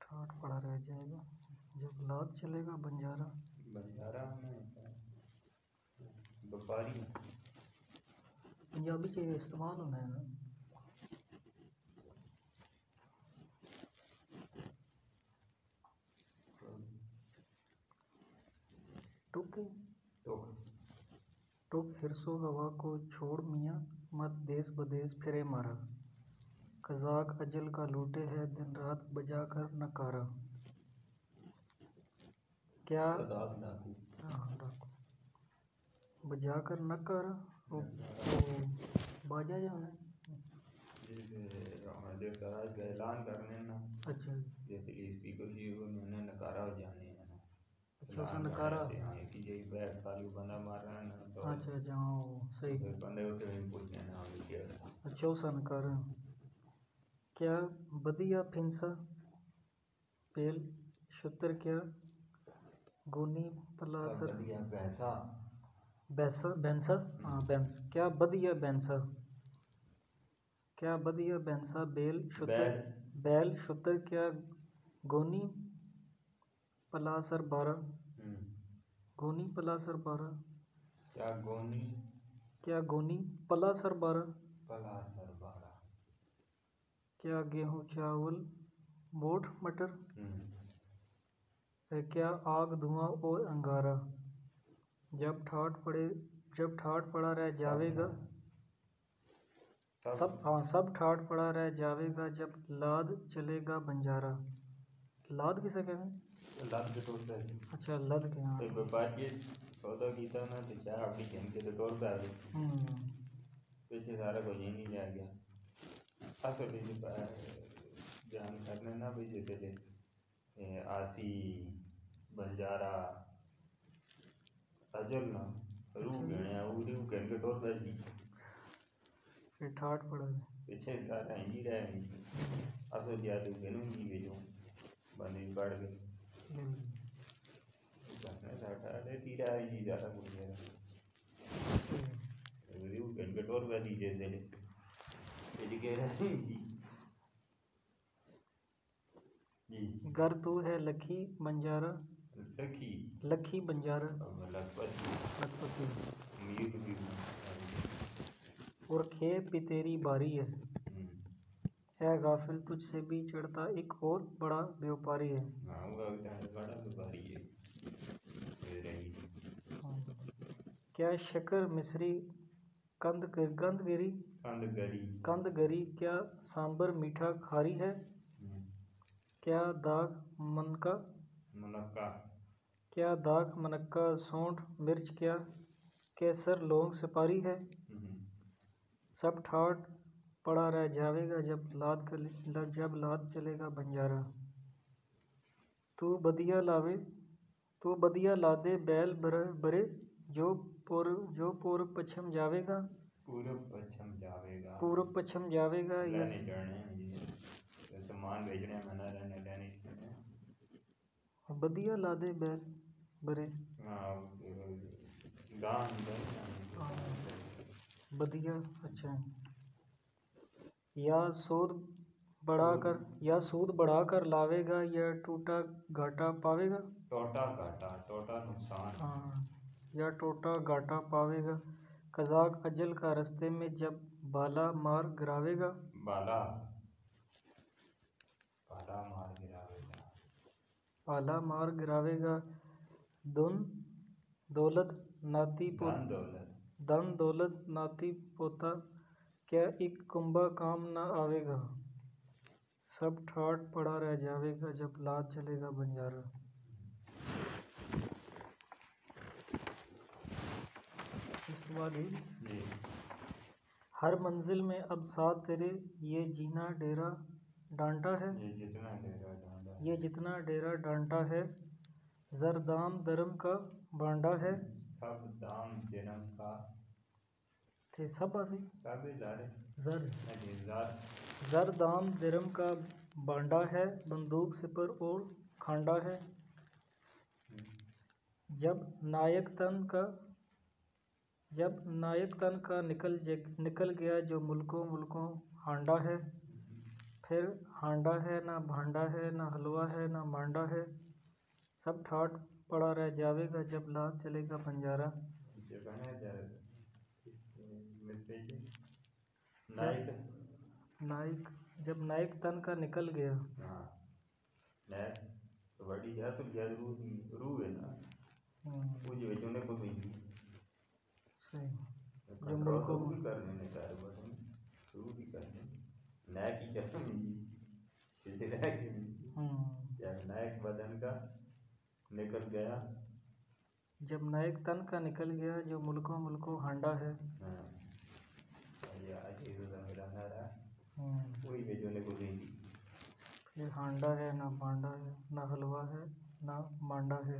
ٹھاٹ پڑا رہ جائے گا۔ جب لاد چلے گا بنجارا بنجارا میں وپاری پنجابی چ استعمال ہونا ہے نا۔ ٹوک۔ ٹوک۔ ہرسو ہوا کو چھوڑ میاں مت دیس بدیس پھرے مارا۔ قزاق اجل کا لوٹے ہے دن رات بجا کر نکارا۔ کیا؟ ہاں، ڈاکو۔ بجا کر نکارا؟ وہ باجا ہے جو کا اعلان کرنے نا۔ اچھا۔ جیسے اسپیکر جی انہوں نے نکارا ہو جانے ہیں نا۔ اچھا اس نے نکارا؟ کہ بیٹ خالی بندہ مار رہا ہے نا اچھا اچھا ہاں صحیح۔ بندے پوچھتے ہیں ہاں کیا اچھا اس نکارا۔ کیا بدیا پھنسا پیل شتر کیا گونی پلاسر بیسا بینسا بینس کیا بدیا بینسا کیا بدیا بینسا بیل شتر بیل شتر کیا گونی پلاسر بارہ گونی پلاسر بارہ کیا گونی کیا گونی پلاسر بارہ پلا سر بارہ کیا گیہوں چاول موٹ مٹر؟ ہے کیا آگ دھواں اور انگارا جب ٹھاٹ پڑے جب ٹھاٹ پڑا رہ جاوے گا۔ سب ہاں سب ٹھاٹ پڑا رہ جاوے گا جب لاد چلے گا بنجارا لاد کسے کہتے ہیں؟ لاد پہ۔ اچھا لد کے ہاں۔ سودا کیتا نا تو چاہ اپنی کے پہ آ پیچھے سارا یہیں نہیں جا گیا۔ جی جان کرنے نا بھی جیسے جی آسی بنجارا اجل نا روح گنے وہ روح کہیں کے پہ جی۔ پھر ٹھاٹ پڑا۔ پیچھے سارا ہی رہے ہیں اصل جی آتے گنوں جی گئے جو بندے پڑ گئے۔ کہنے ساٹھا ہے تیرا ہے جی زیادہ کچھ ہے روح کہیں کے ٹور پہ جی جیسے یہ کہہ رہے ہیں جی جی گر تو ہے لکھی بنجارا لکھی لکھی بنجارا لکھپت لکھپتی اور کھیت بھی تیری باری ہے ہے غافل تجھ سے بھی چڑھتا ایک اور بڑا بیوپاری ہے کیا شکر مصری کند گند گری کند گری کند گری کیا سامبر میٹھا کھاری ہے کیا داغ منکا منقع کیا داغ منکا سونڈ مرچ کیا کیسر لونگ سپاری ہے سب ٹھاٹ پڑا رہ جاوے گا جب لاد جب لاد چلے گا بنجارا تو بدیا لاوے تو بدیا لادے بیل بر- برے جو پور جو پورب پچھم جاوے گا پورب پچھم جاوے گا پورب پچھم جاوے گا یس سامان بھیجنے میں نہ رہنے لینے بدیا لا دے بیر برے۔ ہاں، گاہن بیر بدیا اچھا۔ یا سود بڑھا کر یا سود بڑھا کر لاوے گا یا ٹوٹا گھاٹا پاوے گا ٹوٹا گھاٹا ٹوٹا نقصان۔ ہاں۔ یا ٹوٹا گاٹا پاوے گا۔ قزاق اجل کا رستے میں جب بالا مار گراوے گا۔ بالا۔ بالا مار گراوے گا۔ بالا مار گراوے گا۔ دن دولت ناتی پوتا دن دولت۔ دن دولت ناتی پوتا کیا ایک کمبا کام نہ آوے گا۔ سب ٹھاٹ پڑا رہ جاوے گا جب لاد چلے گا بنجارا۔ ہر منزل میں اب ساتھ تیرے یہ جینا ڈیرا ڈانٹا ہے۔ یہ جتنا ڈیرا ڈانٹا ہے۔ زردام درم کا بانڈا ہے۔ سب دام جنم کا۔ تھے سب زردام یعنی درم کا بانڈا ہے۔ بندوق سپر اور کھانڈا ہے۔ جب نائک تن کا جب نایب تن کا نکل نکل گیا جو ملکوں ملکوں ہانڈا ہے۔ پھر ہانڈا ہے نہ بھانڈا ہے نہ حلوہ ہے نہ مانڈا ہے۔ سب ٹھاٹ پڑا رہ جاوے گا جب لاگ چلے گا بنجارا نائک جب نائک تن کا نکل گیا۔ ہوں جو ملکوں ہاں۔ نائک بدن کا نکل گیا۔ جب نائک تن کا نکل گیا جو ملکوں ملکوں ہانڈا ہے۔ ہانڈا ہاں۔ ہے نہ بانڈا ہے نہ حلوہ ہے نہ مانڈا ہے۔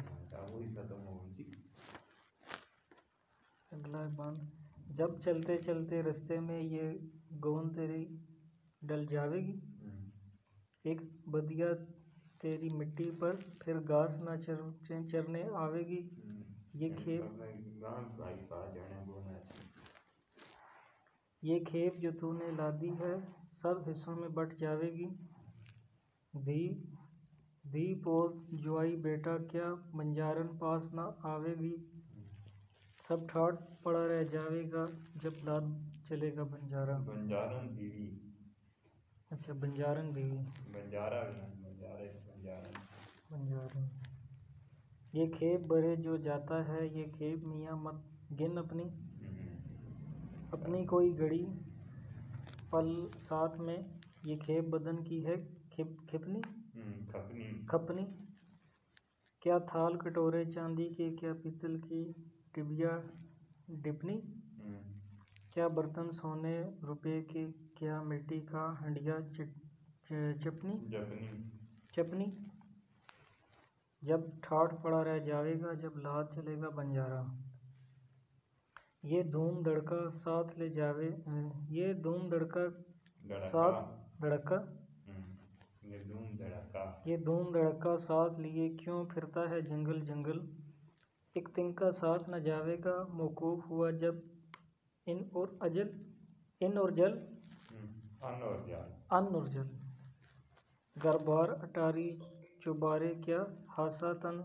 اگلا بند جب چلتے چلتے رستے میں یہ گون تیری ڈل جاوے گی۔ ایک بدیا تیری مٹی پر پھر گاس نہ چرنے آوے گی۔ یہ کھیپ یہ کھیپ جو تو نے لادی ہے سب حصوں میں بٹ جاوے گی۔ دھی دھی پوت جوائی بیٹا، کیا بنجارن پاس نہ آوے گی؟ سب ٹھاٹ پڑا رہ جاوے گا جب لاد چلے گا اچھا، بنجارا بنجارن بیوی اچھا بنجارن بیوی بنجارا بنجارے بنجارن بنجارن یہ کھیپ برے جو جاتا ہے یہ کھیپ میاں مت گن اپنی۔ اپنی کوئی گڑی پل ساتھ میں یہ کھیپ بدن کی ہے۔ کھپنی۔ کھپنی؟ کیا تھال کٹورے چاندی کے کیا پیتل کی؟ ٹیبیا ڈپنی؟ کیا برتن سونے روپے کے کیا مٹی کا ہنڈیا چپنی چپنی جب ٹھاٹ پڑا رہ جاوے گا جب لاد چلے گا بنجارا یہ دھوم دھڑکا ساتھ لے جاوے یہ دھوم دھڑکا ساتھ دھڑکا۔ یہ دھوم دھڑکا ساتھ لیے کیوں پھرتا ہے جنگل جنگل؟ ایک دن کا ساتھ نہ جاوے کا موقوف ہوا جب ان اور اجل ان اور جل۔ ان اور جل۔ گربار اٹاری چوبارے کیا حاصہ تن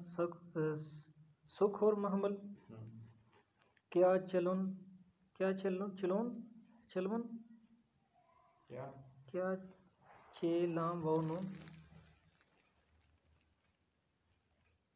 سکھ اور محمل۔ کیا چلن کیا چلن چلون چلون۔ کیا؟ چے لام و نون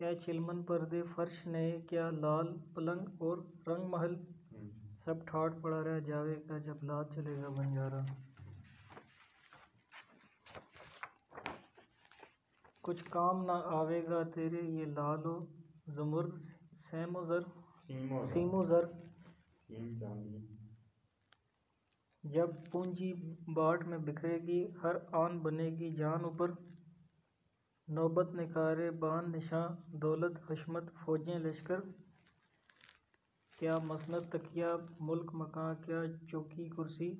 کیا چلمن پردے فرش نے کیا لال پلنگ اور رنگ محل؟ سب ٹھاٹ پڑا رہ جاوے کا جب لاد چلے گا بنجارا کچھ کام نہ آوے گا تیرے یہ لال و زمرد سیم و سیم و زر۔ جب پونجی باٹ میں بکھرے گی ہر آن بنے گی۔ جان اوپر نوبت نکارے بان نشان دولت حشمت فوجیں لشکر۔ کیا مسند تکیہ ملک مکان کیا چوکی کرسی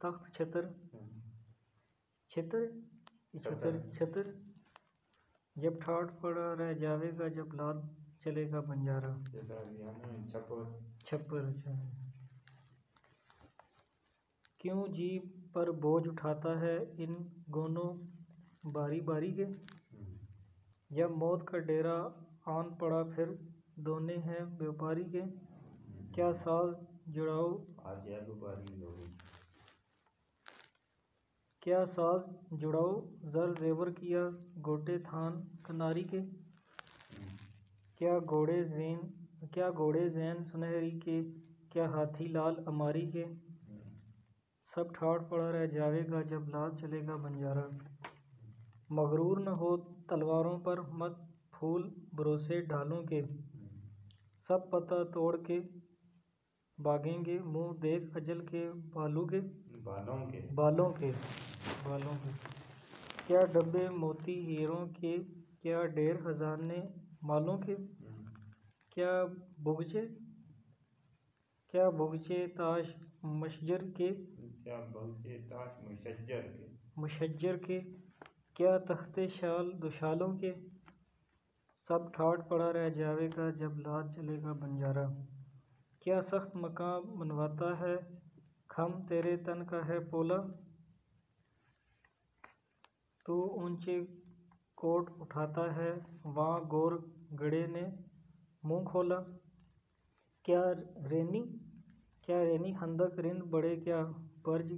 تخت چھتر۔ چھتر؟ چھتر چھتر۔ جب ٹھاٹ پڑا رہ جاوے گا جب لاد چلے گا بنجارا چھپر۔ کیوں جی پر بوجھ اٹھاتا ہے ان گونوں باری باری کے؟ جب موت کا ڈیرا آن پڑا پھر دونے ہیں بیوپاری کے؟ کیا ساز جڑاؤ؟ کیا ساز جڑاؤ زر زیور کیا گوٹے تھان کناری کے؟ کیا گھوڑے زین سنہری کے کیا ہاتھی لال عماری کے؟ سب ٹھاٹھ پڑا رہ جاوے گا جب لاد چلے گا بنجارا مغرور نہ ہو تلواروں پر مت پھول بھروسے ڈھالوں کے۔ سب پتہ توڑ کے بھاگیں گے منہ دیکھ اجل کے بالوں کے۔ کیا ڈبے موتی ہیروں کے کیا ڈھیر خزانے مالوں کے کیا بگچے تاج مشجر کے کیا تختے شال دوشالوں کے؟ سب ٹھاٹھ پڑا رہ جاوے گا جب لاد چلے گا بنجارا کیا سخت مکاں بنواتا ہے خم تیرے تن کا ہے پولا؟ تو اونچے کوٹ اٹھاتا ہے واں گور گھڑے نے منہ کھولا، کیا رینی؟ خندق رند بڑھے کیا برج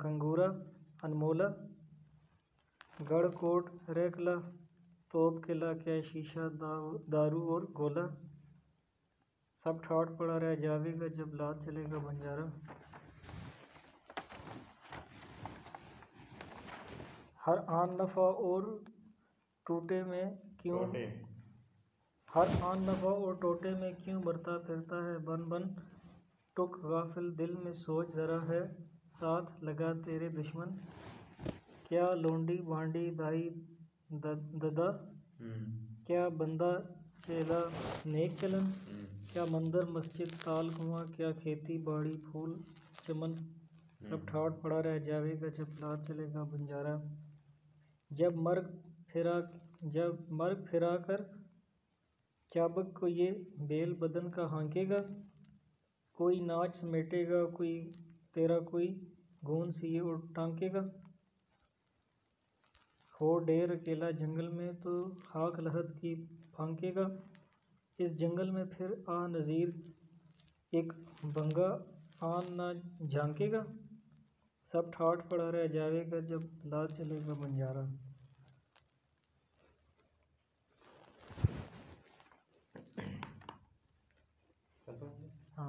کنگورا، انمولا؟ گڑھ کوٹ رہ قلعہ توپ قلعہ کیا شیشہ دارو اور گولا سب ٹھاٹھ پڑا رہ جاوے گا جب لاد چلے گا بنجارا ہر آن نفع اور ٹوٹے میں کیوں مرتا پھرتا ہے؟ بن بن ٹک غافل دل میں سوچ ذرا ہے ساتھ لگا تیرے دشمن۔ کیا لونڈی بانڈی دھائی ددہ کیا بندہ چیلا نیک چلن؟ کیا مندر مسجد تال کنواں کیا کھیتی باڑی پھول چمن؟ سب ٹھاٹھ پڑا رہ جاوے گا جب لاد چلے گا بنجارا جب مرگ پھرا کر چابک کو یہ بیل بدن کا ہانکے گا۔ کوئی ناچ سمیٹے گا، کوئی تیرا کوئی گون سیے اور ٹانکے گا۔ ہو ڈھیر اکیلا جنگل میں تو خاک لحد کی پھانکے گا۔ اس جنگل میں پھر آہ نذیر اک بنگا آن نہ جھانکے گا۔ سب ٹھاٹھ پڑا رہ جاوے گا جب لاد چلے گا بنجارا جب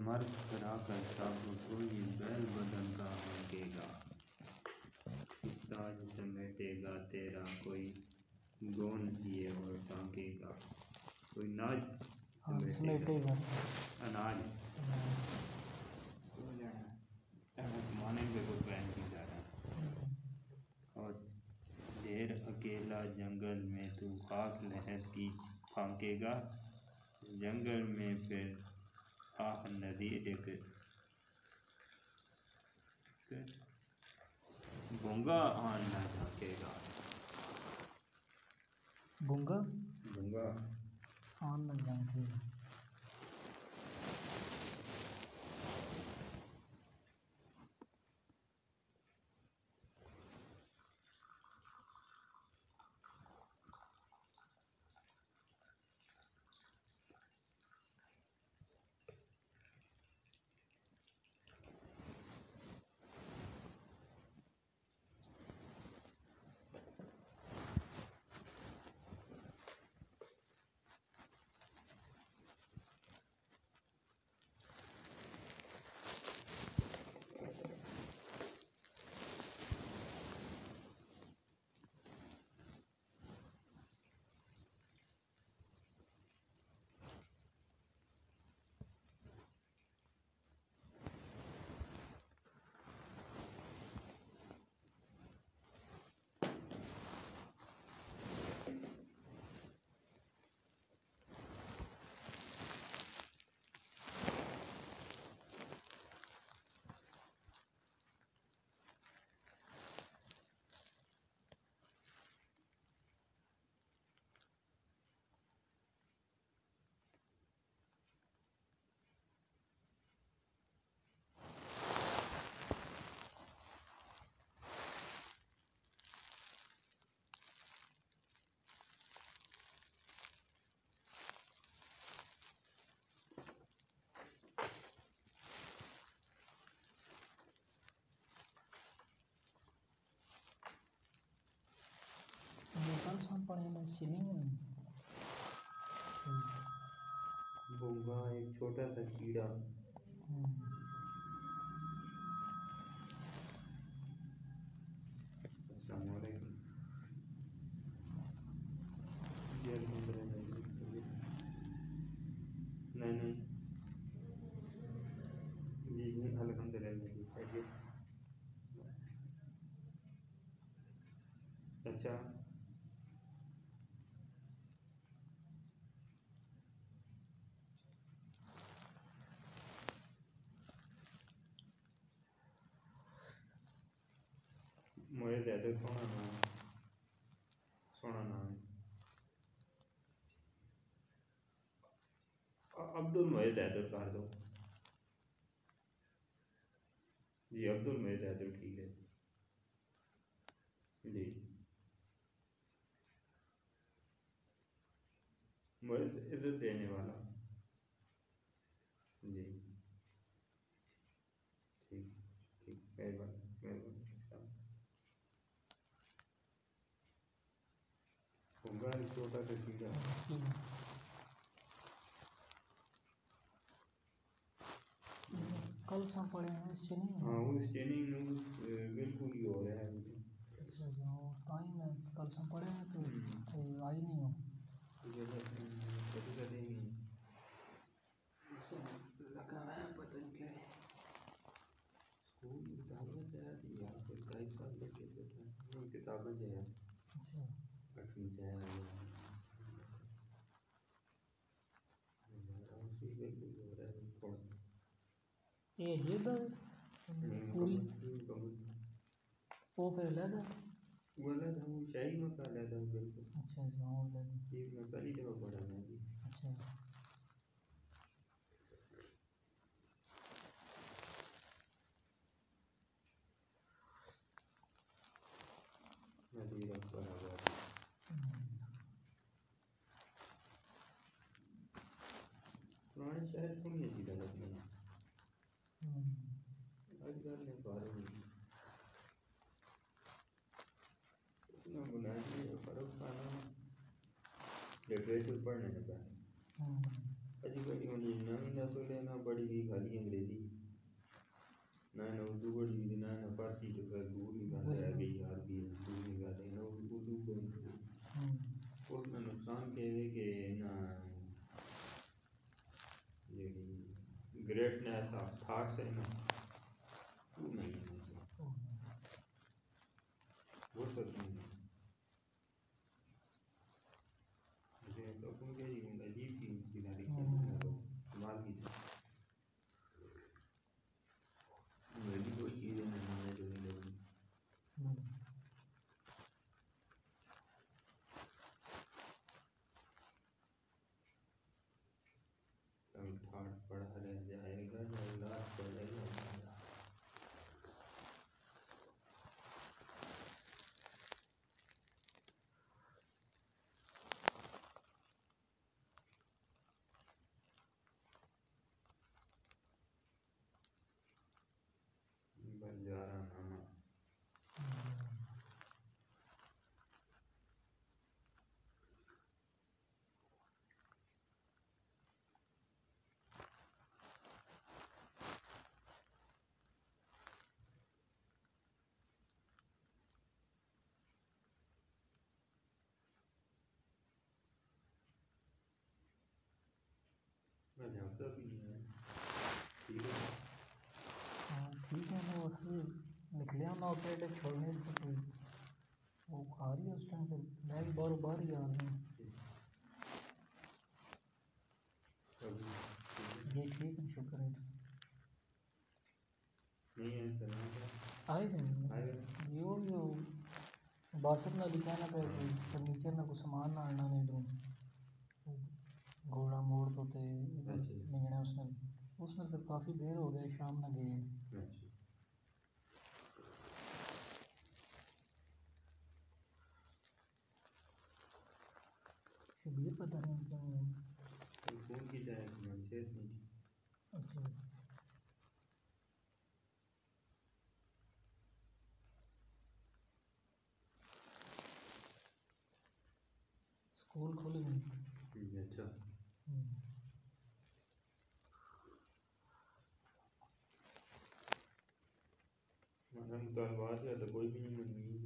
مرگ پھرا کر چابک کوئی بیل بدن کا ہانکے گا۔ تاج سمیٹے گا، تیرا کوئی گون سیے اور ٹانکے گا۔ کوئی ناچ گا اناج ڈھیر اکیلا جنگل میں تو خاک لحد کی پھانکے گا جنگل میں پھر آہ اک بنگا آن نہ جھانکے گا اس سے نہیں ہے۔ بونگا ایک چھوٹا سا کیڑا السلام علیکم جی الحمد للہ نہیں نہیں جی جی الحمد للہ جی خیریت اچھا مجھے سونا نام سونا نام ہے عبد المجید حیدر کر دو جی عبد المجید حیدر ٹھیک ہے جی عزت دینے والا جی ٹھیک ٹھیک مہربانی مہربانی السلام ایک چھوٹا سا کیڑا کل سا پڑے ہیں اس سے نہیں؟ ہاں اس چیننگ میں بالکل ہی ہو رہا ہے۔ اچھا وہ ٹائم میں کل سا پڑے ہیں تو آئی نہیں ہو۔ کبھی کبھی لگا ہے پتہ نہیں کیا۔ ہے اسکول میں کتابیں یار کوئی سال کتابیں چاہیے اچھا اٹھویں چاہیے اسی بالکل ہو رہا ہے تھوڑا یہ جیب پوری؟ وہ پھر علیحدہ؟ وہ ہے وہ شاہی کا علیحدہ ہے۔ بالکل اچھا اچھا وہ علیحدہ۔ یہ میں پہلی دفعہ پڑھا میں جی اچھا۔ پڑھنے لگا اجی بڑی ہونی نویں نسل ہے نہ بڑی گئی خالی انگریزی۔ نہ نہ اردو بڑی گئی نہ نہ فارسی تو پھر دور نکال رہ گئی عربی دور نکال رہے نہ اردو کو اس میں نقصان کہ ہے کہ نہ گریٹنیس آف تھاٹس ہے نا وہ نہیں ہے وہ سب نہیں ہے مجھے تو کون کہ یہ عجیب سی چیزیں لکھی ہیں تو کمال کی میری کوئی چیز ہے میں جو نہیں لگی سب ٹھاٹ پڑا رہ جائے گا جو اللہ پڑے گا بنجارا نامہ میں جانتا بھی نہیں ٹھیک ہے ہاں ٹھیک ہے نا ویسے نکلے ہونا ہوتا چھوڑنے سے کوئی وہ آ رہی ہے اس ٹائم پہ میں بھی باہر باہر ہی آ رہا ہوں ابھی یہ ٹھیک ہے شکر ہے آئے گئے آئے گا یہ بھی باسط نہ لکھانا پہ فرنیچر نہ کوئی سامان نہ آنا نہیں دوں گھوڑا موڑ تو تے نگنے اس نے اس نے پھر کافی دیر ہو گئی شام نہ گئے۔ اچھا۔ شبیر پتہ نہیں کیا ہوا کل فون کی جائے اچھا۔ مطلب مطالبات یا تو کوئی بھی نہیں مننی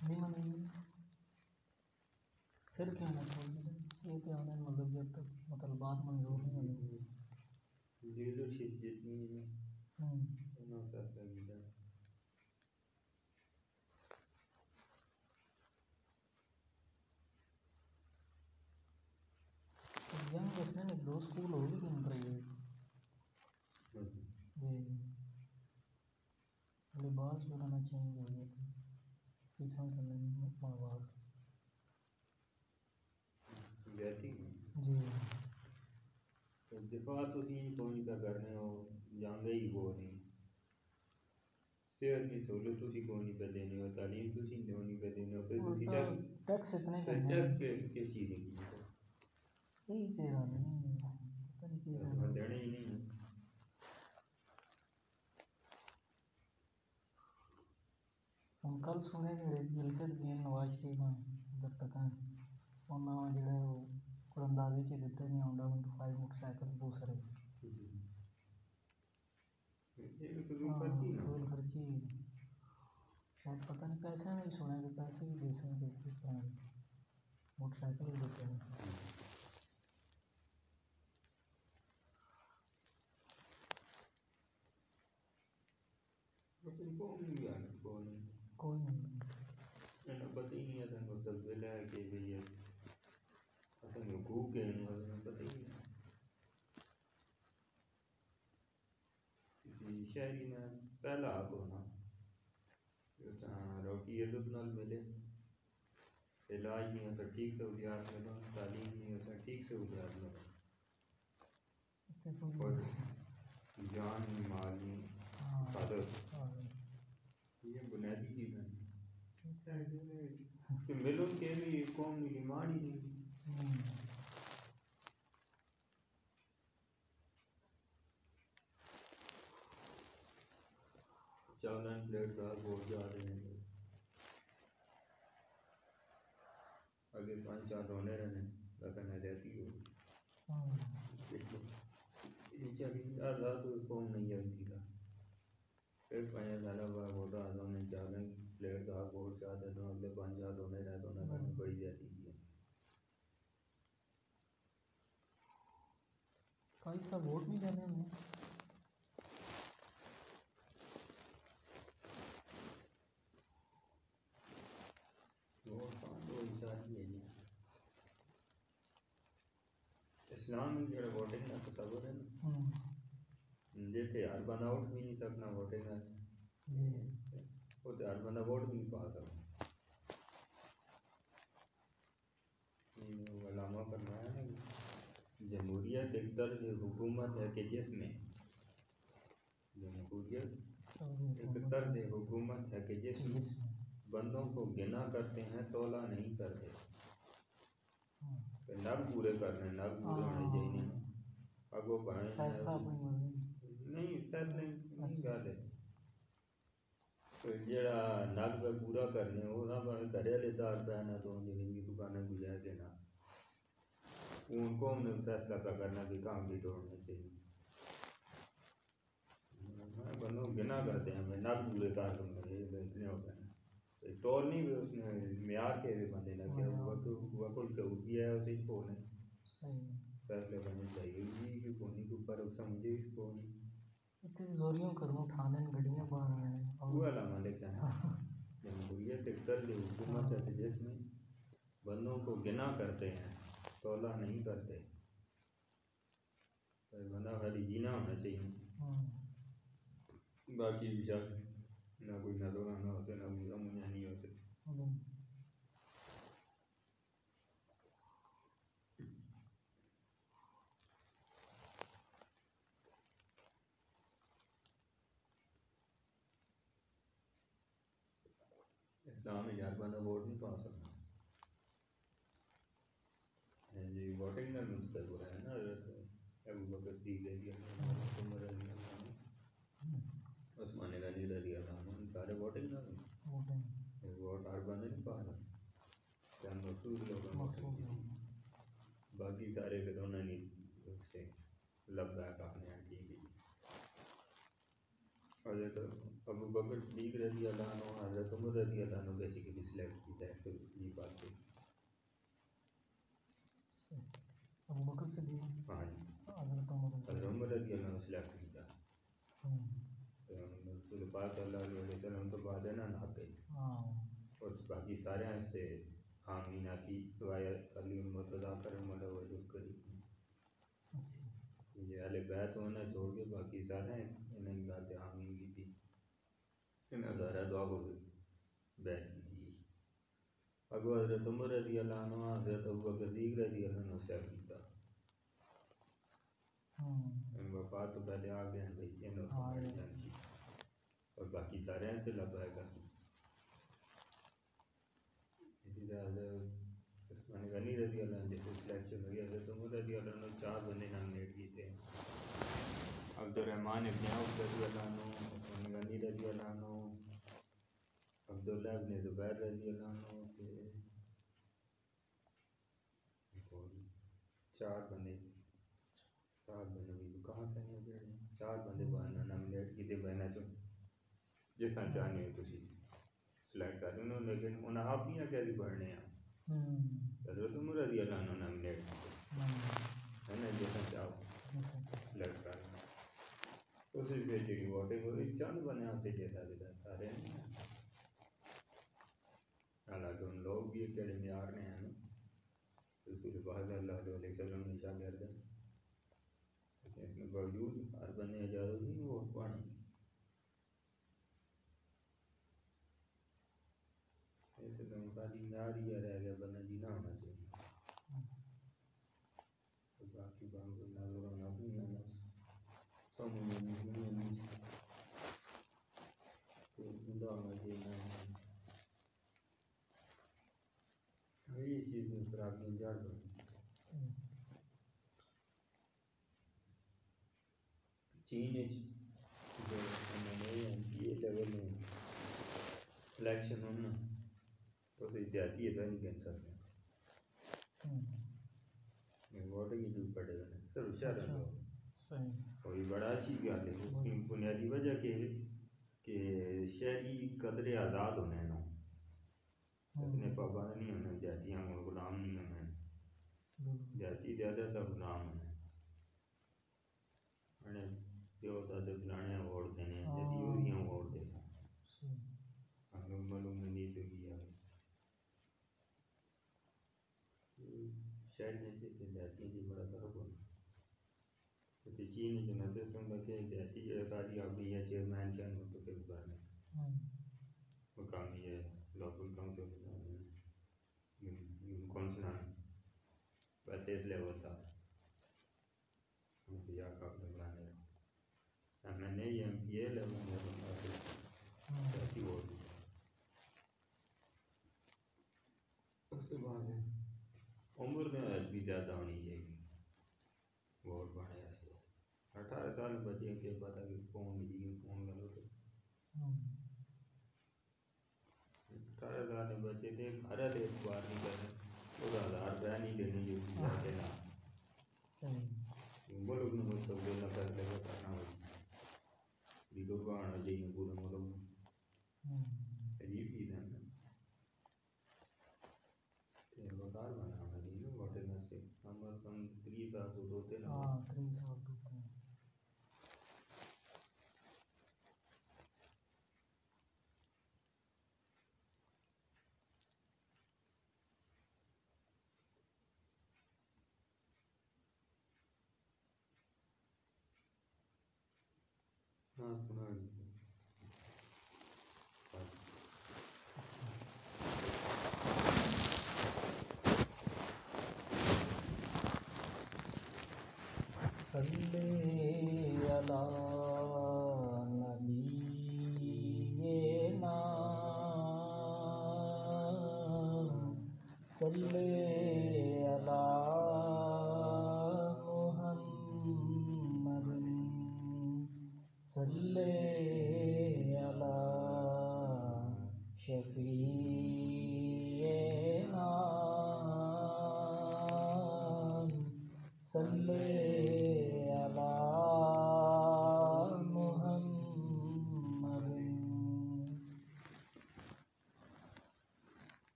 نہیں منی پھر کیا ہے؟ یہ تو آنے مطلب جب تک مطلبات منظور نہیں ہونے لیڈرشپ جتنی ہے ہوں انہوں فیصلہ کیا ینگ بس نے دو سکول ہو گئی تین پرائیویٹ جی لباس وغیرہ چینج ہو گیا تھا فیساں کرنے ماں باپ جیسی جی۔ دفاع تو ہی کوئی کا کرنے ہو جاندے ہی وہ نہیں۔ صحت کی سہولت تھی کوئی نہیں پہ دینے ہو تعلیم تھی نہیں پہ دینے ہو پھر تھی ٹیکس اتنے کرنے ہیں۔ ٹیکس کس چیز کی؟ یہی تیرا نہیں پتہ نہیں کیا۔ دینے ہی نہیں۔ کل سنے جڑے جلسے گئے نواز شریف ادھر تک انہوں نے جڑے وہ قراندازی کے دیتے نہیں Honda one five motorcycle دوسرے یہ فضول خرچی شاید پتہ نہیں پیسے نہیں سنے کہ پیسے بھی دے سکتے کس طرح موٹر سائیکل بھی دیتے ہیں لیکن قوم نہیں یار قوم نہیں کوئی نہیں انہیں پتہ ہی نہیں ہے مستقبل ہے کہ بھی یہ کے ہیں پتہ ہی کسی شہری میں پہلا حق ہونا روٹی عزت نال ملے علاج نہیں اسا ٹھیک سہولیات ملو تعلیم نہیں اسا ٹھیک سہولیات ملو کوئی اور جان نہیں مال نہیں ہاں حفاظت یہ بنیادی چیزیں کہ ملو کے بھی قوم کی ڈیمانڈ ہی نہیں۔ ہوں چاولن پلیٹ کا بہت جا رہے ہیں آگے پانچ سال ہونے رہنے لیکن رہتی ہو۔ ہاں قوم نہیں جاتی تھا پھر پانچ سال بعد ووٹ آزاد نے چاولن پلیٹ کا بہت جا دے تو اگلے پانچ سال ہونے رہے تو انہوں نے بڑی جاتی تھی کئی سا ووٹ نہیں دینے ہوں ووٹ ہے جی اسلام جو ووٹنگ کا تصور ہے نا۔ ہوں جیسے ہر بندہ اٹھ بھی نہیں سکنا ووٹنگ ہے جی وہ تو ہر بندہ ووٹ بھی نہیں پا سکتا۔ علامہ فرمایا نا جمہوریت ایک طرز حکومت ہے کہ جس میں جمہوریت ایک طرز حکومت ہے کہ جس میں۔ بندوں کو گنا کرتے ہیں تولا نہیں کرتے۔ ہاں کہ نگ پورے کرنے نگ پورے ہونے چاہیے۔ اگو فیصلہ اپنی بھائیں نہیں۔ فیصلے نہیں گل ہے جڑا نگ پہ پورا کرنے وہ نہ بھاویں گھرے والے دار پہنا تو زمین دکانیں گزار دینا ان کو ہم نے فیصلہ کا کرنا کہ کام بھی توڑنے چاہیے میں بندوں گنا کرتے ہیں۔ میں نگ پورے کر گا یہ اتنے ہو گئے توڑ نہیں بھی اس نے معیار کے بھی بندے کہ وکل کے بھی ہے اسے کو نہیں صحیح فیصلے کرنے چاہیے جی کہ کونی کو پر سمجھے اس کو نہیں اتنے زوریوں کروں اٹھانے گڈیاں باہر آئے ہیں وہ علامہ لکھا ہے جمہوریت ایک طرز حکومت ہے جس میں بندوں کو گنا کرتے ہیں تولا نہیں کرتے بندہ خالی جینا ہونا چاہیے باقی بھی شک نہ کوئی نہ نہ ہوتے نہ کوئی غم نہیں ہوتے اسلام میں ہر بندہ ووٹ نہیں پا سکتا جی ووٹنگ کا مستقبل ہے نا ابو بکر صدیق رضی اللہ عنہ عمر رضی اللہ عنہ عثمان غنی رضی اللہ عنہ ان سارے ووٹنگ نہ ووٹنگ ووٹ ہر بندے نہیں پا سکتا چند مخصوص لوگ باقی سارے پھر انہوں نے لبیک آخنے ہیں ٹھیک ہے حضرت ابو بکر صدیق رضی اللہ عنہ حضرت عمر رضی اللہ عنہ بیسیکلی سلیکٹ کی ہے یہ بات ہے ابو بکر صدیق ہاں جی حضرت عمر رضی اللہ عنہ سلیکٹ صلی اللہ علیہ وسلم تو بعد ہے نا ناتے ہاں۔ اور باقی سارے ہیں سے حامی ناتی سوائے علی المرتضی کرم اللہ وجہ کری یہ اہل بیت ہونا چھوڑ کے باقی سارے ہیں انہیں کی بات حامی کی تھی۔ انہیں ہزارہ دعا کو بیت کی تھی۔ اگو حضرت عمر رضی اللہ عنہ حضرت ابو بکر صدیق رضی اللہ عنہ سے کیتا ان وفات تو پہلے آ گئے ہیں بھائی ان اور جان کی اور باقی سارے ہیں تو لب ہے گا عثمان غنی رضی اللہ عنہ جیسے سلیکشن ہوئی حضرت عمر رضی اللہ عنہ چار بندے نامنیٹ کیے تھے۔ عبد الرحمن ابن عوف رضی اللہ عنہ عثمان غنی رضی اللہ عنہ، عبداللہ ابن زبیر رضی اللہ عنہ کے چار بندے۔ چار بندے، کہاں سے ہیں؟ چار بندے باہر نامنیٹ کیتے بہنا چوں چاہنے ہو تسی سلیکٹ کر انہوں لیکن انہاں آپ نہیں کہہ پڑھنے ہیں؟ حضرت عمر رضی اللہ عنہ نامنیٹ ہے نا طرح چاہو سلیکٹ کر اس بیچے کی ووٹنگ ہوئی چند بنے ہوتے جیسا دیتا سارے حالانکہ ان لوگ بھی ایک معیار نے ہیں رسول پاک اللہ علیہ وسلم نے شاگرد ہیں اس کے باوجود ہر بندے اجازت نہیں ووٹ پانے ایسے تو ہی رہ گیا، بندہ جی نہ ہونا چاہیے باقی بانگ بھی یہ چیز میں خرابیاں جڑ چین جو یہ لیول میں الیکشن ہونا تو سکتے ووٹنگ ہی ڈوب پڑے گا سر شہر کوئی بڑا اچھی ہے بنیادی وجہ کہ کہ شہری قدرے آزاد ہونے نا۔ اپنے پابند نہیں ہونے دیہاتیاں غلام نہیں ہونے۔ دیہاتی زیادہ تر غلام ہونے۔ دادے فلانے ووٹ دینے جدی وہ ووٹ دے سن معلوم نہیں تو کیا شہر میں سے دیہاتی کی بڑا فرق ہونا چین جو نظر تم لگے دیہاتی جو ساری آگئی ہے چیئرمین تو پھر بارنے مقامی ہے لوکل کاؤنسل کونسلر بس اس لیول تھا۔ یا کا بلانے M N A M P A level میں بندہ دیہاتی ووٹ اس کے بعد عمر میں بھی زیادہ ہونی چاہیے ووٹ پانے واسطے اٹھارہ سال بچے کے پتہ کہ کون جی کون غلط اٹھارہ سال بچے تھے ہر بار نہیں کرنا وہ ہزار روپیہ نہیں دینے جی، جو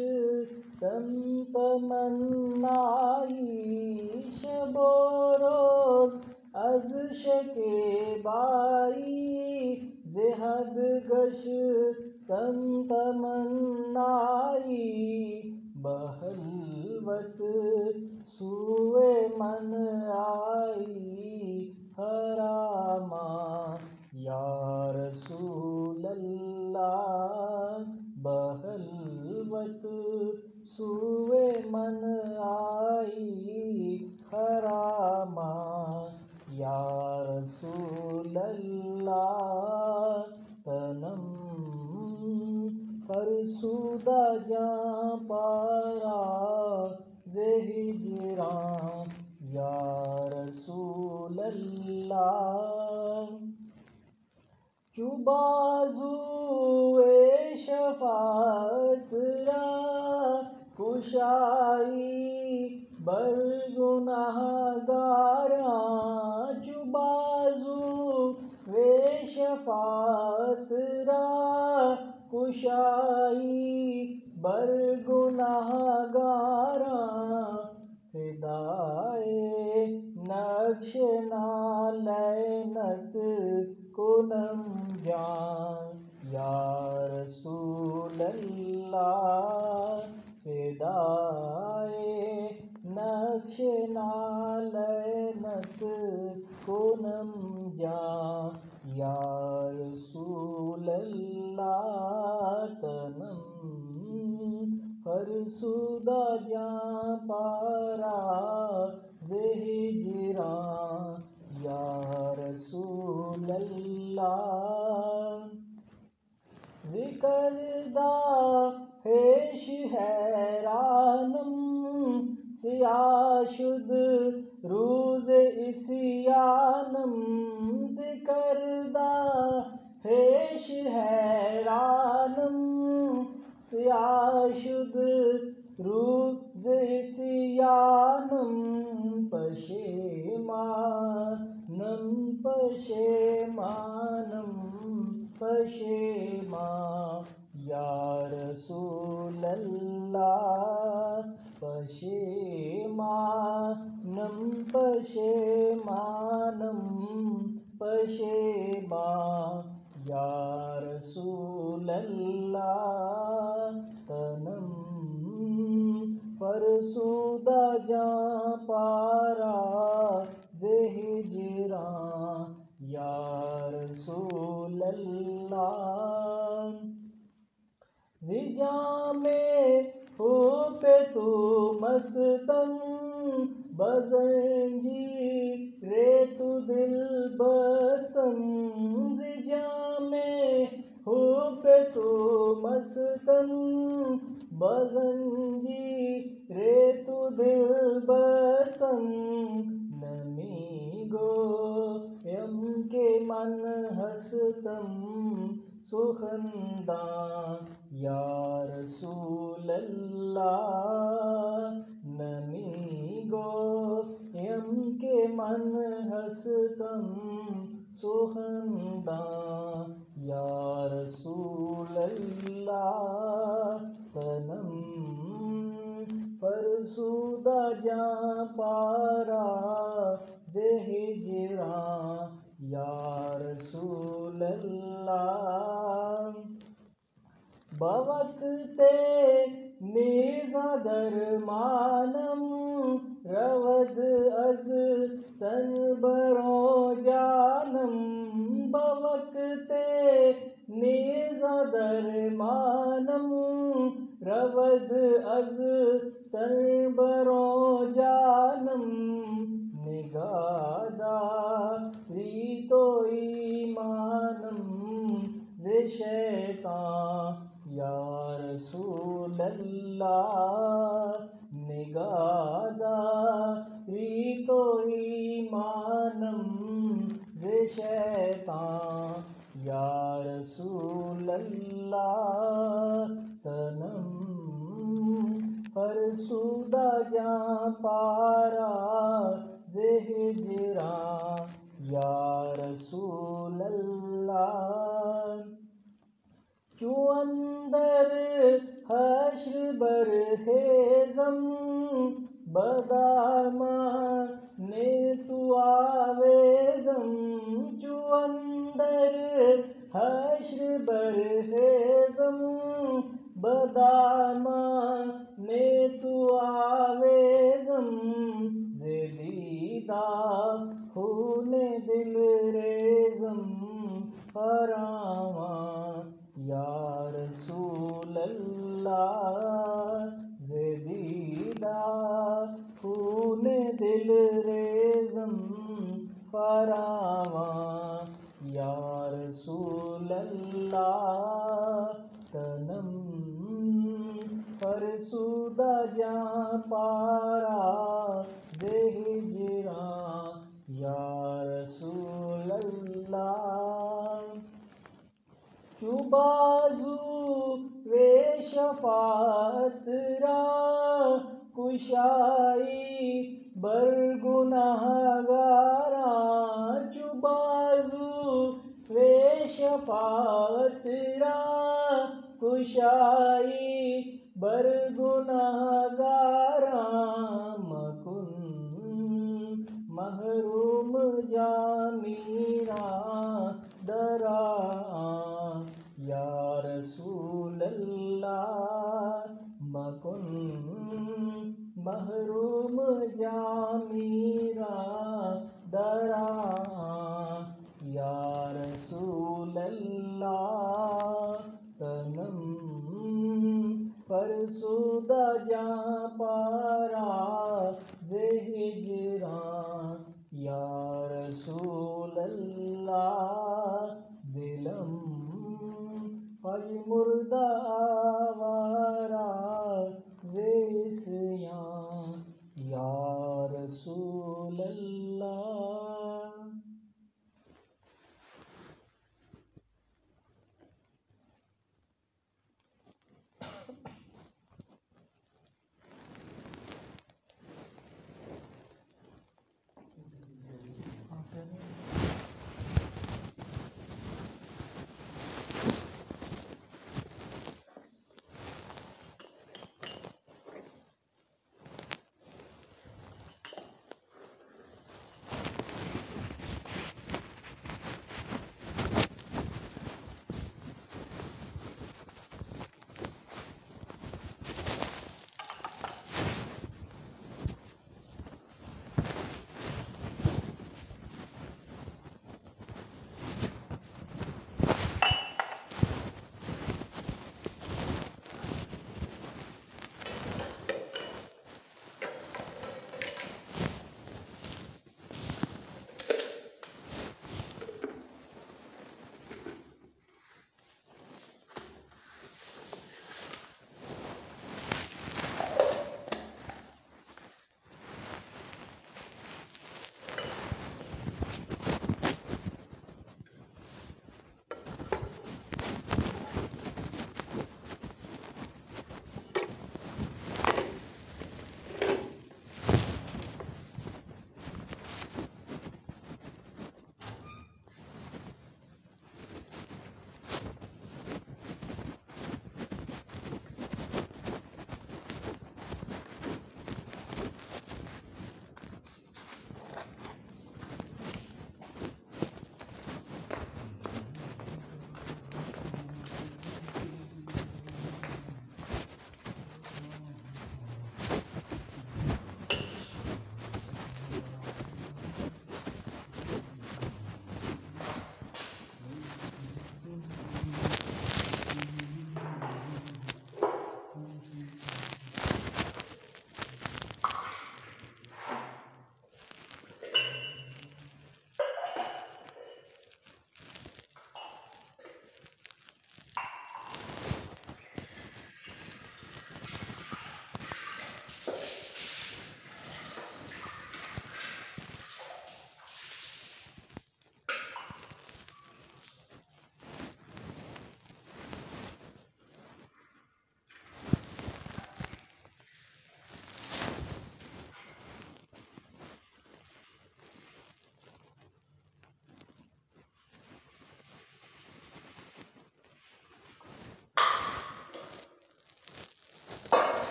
گش تن تمنائی شب و روز از شک بائی زہد گش تن تمنائی بہلوت سوئے من آئی حراما یا رسول اللہ بہلوت سوئے من آئی حراما یا رسول اللہ تنم فرسودہ جاں پارا ہجراں یا رسول اللہ چوبازو شفاعت را کشائی بر گناہ گاراں چوبازو شفاعت را کشائی بر گناہ گاراں فدائے نقش نالینت کنم جان یا رسول اللہ فدائے نقش نالینت کنم جان یا رسول اللہ تنم فرسودہ جاں پارا ہجراں یا رسول اللہ ذکر دا پیش حیرانم، سیاہ شد روز اسیانم ذکر دا پیش حیرانم، سیاہ شد روز اسیانم پشیمانم پشیمانم۔ پشیمان یا رسول اللہ پشیمانم پشیمانم پشیمان یا رسول اللہ تنم فرسودہ جاں پارا ہجراں یا رسول اللہ، زجام ہو پہ تو مستم بزنجی رے تو دل بستم زجام ہو پہ تو مستم بزنجی رے تو دل بستم نمی گو یم کے من ہستم سخنداں یا رسول اللہ نمی گو یم کے من ہستم سخنداں یا رسول اللہ تنم فرسودہ جاں پارا زہ یا رسول اللہ بوقت نیزہ درمانم، رود از تن برو جانم، بوقت نیزہ درمانم، رود از تن برو جانم نگاداری تو ایمانم ز شیطان، یا رسول اللہ نگاداری تو ایمانم ز شیطان، یا رسول اللہ، تنم فرسودہ جاں پارا زہ ہجراں یا رسول اللہ کیوں اندر حشر بر ہے زم تو Allah.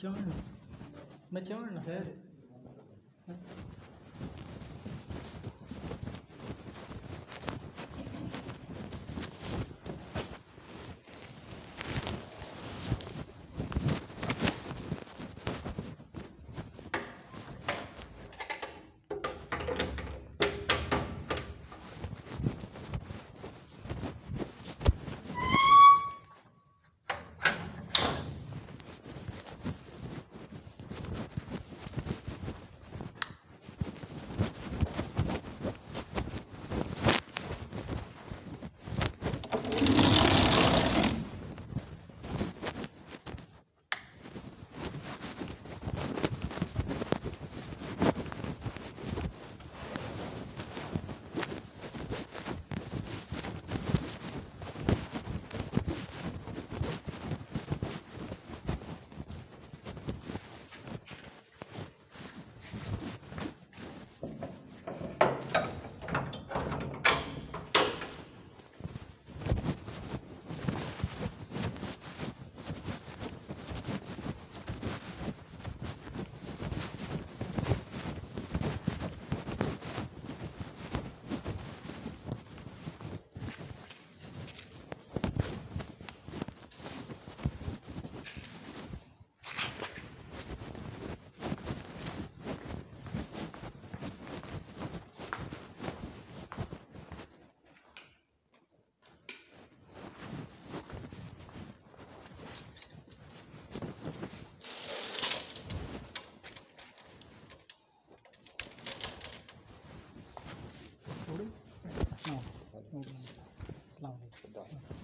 چاڑنا میں چاڑنا خیر Good dog.